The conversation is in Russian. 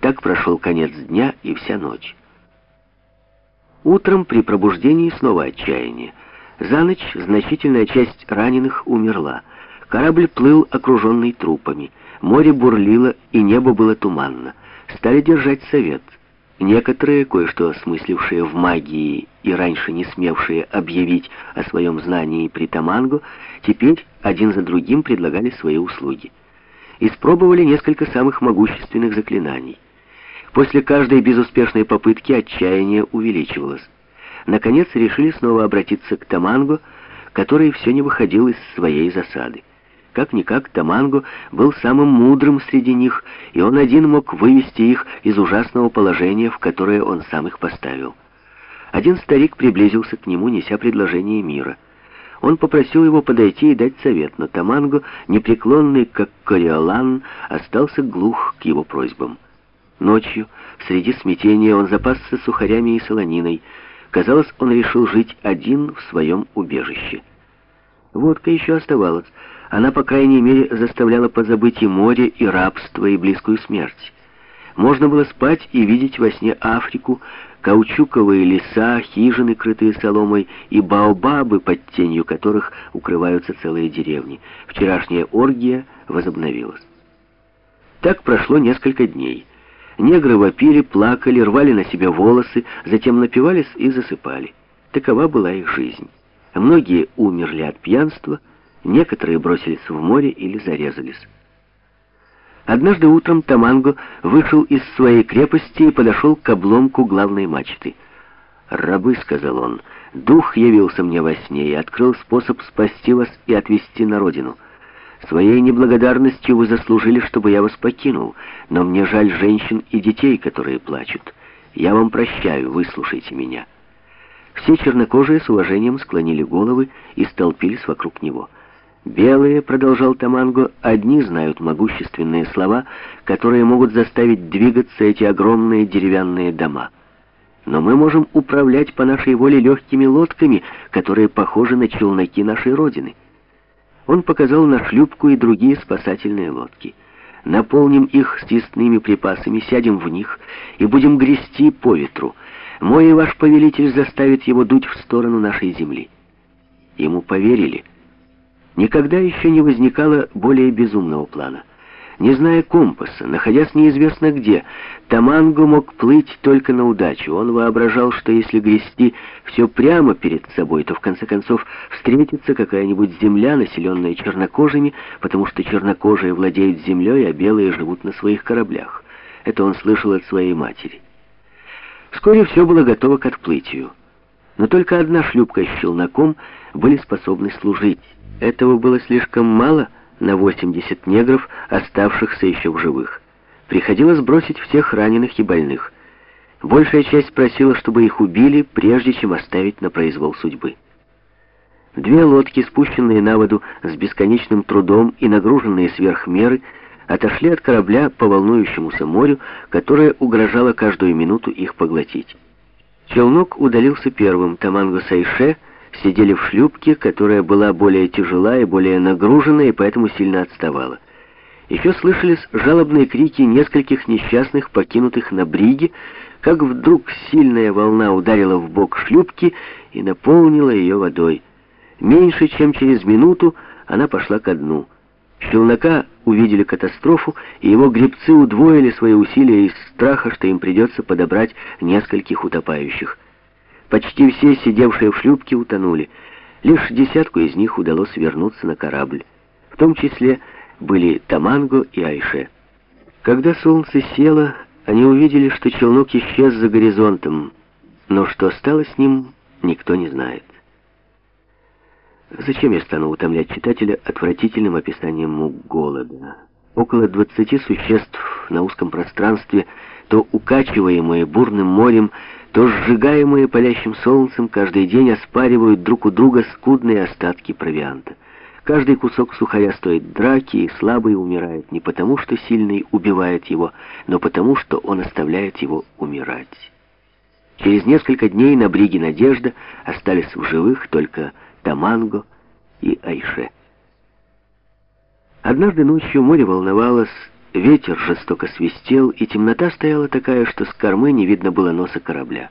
Так прошел конец дня и вся ночь. Утром при пробуждении снова отчаяние. За ночь значительная часть раненых умерла. Корабль плыл, окруженный трупами. Море бурлило, и небо было туманно. Стали держать совет. Некоторые, кое-что осмыслившие в магии и раньше не смевшие объявить о своем знании при Таманго, теперь один за другим предлагали свои услуги. Испробовали несколько самых могущественных заклинаний. После каждой безуспешной попытки отчаяние увеличивалось. Наконец решили снова обратиться к Таманго, который все не выходил из своей засады. Как-никак Таманго был самым мудрым среди них, и он один мог вывести их из ужасного положения, в которое он сам их поставил. Один старик приблизился к нему, неся предложение мира. Он попросил его подойти и дать совет, но Таманго, непреклонный как Кориолан, остался глух к его просьбам. Ночью, среди смятения, он запасся сухарями и солониной. Казалось, он решил жить один в своем убежище. Водка еще оставалась. Она, по крайней мере, заставляла позабыть и море, и рабство, и близкую смерть. Можно было спать и видеть во сне Африку, каучуковые леса, хижины, крытые соломой, и баобабы, под тенью которых укрываются целые деревни. Вчерашняя оргия возобновилась. Так прошло несколько дней. Негры вопили, плакали, рвали на себе волосы, затем напивались и засыпали. Такова была их жизнь. Многие умерли от пьянства, некоторые бросились в море или зарезались. Однажды утром Таманго вышел из своей крепости и подошел к обломку главной мачты. «Рабы», — сказал он, — «дух явился мне во сне и открыл способ спасти вас и отвезти на родину». Своей неблагодарностью вы заслужили, чтобы я вас покинул, но мне жаль женщин и детей, которые плачут. Я вам прощаю, выслушайте меня». Все чернокожие с уважением склонили головы и столпились вокруг него. «Белые», — продолжал Таманго, — «одни знают могущественные слова, которые могут заставить двигаться эти огромные деревянные дома. Но мы можем управлять по нашей воле легкими лодками, которые похожи на челноки нашей Родины». Он показал на шлюпку и другие спасательные лодки. Наполним их съестными припасами, сядем в них и будем грести по ветру. Мой и ваш повелитель заставит его дуть в сторону нашей земли. Ему поверили. Никогда еще не возникало более безумного плана. Не зная компаса, находясь неизвестно где, Таманго мог плыть только на удачу. Он воображал, что если грести все прямо перед собой, то в конце концов встретится какая-нибудь земля, населенная чернокожими, потому что чернокожие владеют землей, а белые живут на своих кораблях. Это он слышал от своей матери. Вскоре все было готово к отплытию. Но только одна шлюпка с челноком были способны служить. Этого было слишком мало — на 80 негров, оставшихся еще в живых. Приходилось бросить всех раненых и больных. Большая часть просила, чтобы их убили, прежде чем оставить на произвол судьбы. Две лодки, спущенные на воду с бесконечным трудом и нагруженные сверх меры, отошли от корабля по волнующемуся морю, которое угрожало каждую минуту их поглотить. Челнок удалился первым, Таманго Сайше — сидели в шлюпке, которая была более тяжела и более нагружена, и поэтому сильно отставала. Еще слышались жалобные крики нескольких несчастных, покинутых на бриге, как вдруг сильная волна ударила в бок шлюпки и наполнила ее водой. Меньше чем через минуту она пошла ко дну. Челнока увидели катастрофу, и его гребцы удвоили свои усилия из страха, что им придется подобрать нескольких утопающих. Почти все, сидевшие в шлюпке, утонули. Лишь десятку из них удалось вернуться на корабль. В том числе были Таманго и Айше. Когда солнце село, они увидели, что челнок исчез за горизонтом, но что стало с ним, никто не знает. Зачем я стану утомлять читателя отвратительным описанием мук голода? Около двадцати существ на узком пространстве, то укачиваемые бурным морем, то сжигаемые палящим солнцем, каждый день оспаривают друг у друга скудные остатки провианта. Каждый кусок сухаря стоит драки, и слабый умирает не потому, что сильный убивает его, но потому, что он оставляет его умирать. Через несколько дней на бриге «Надежда» остались в живых только Таманго и Айше. Однажды ночью море волновалось, Ветер жестоко свистел, и темнота стояла такая, что с кормы не видно было носа корабля.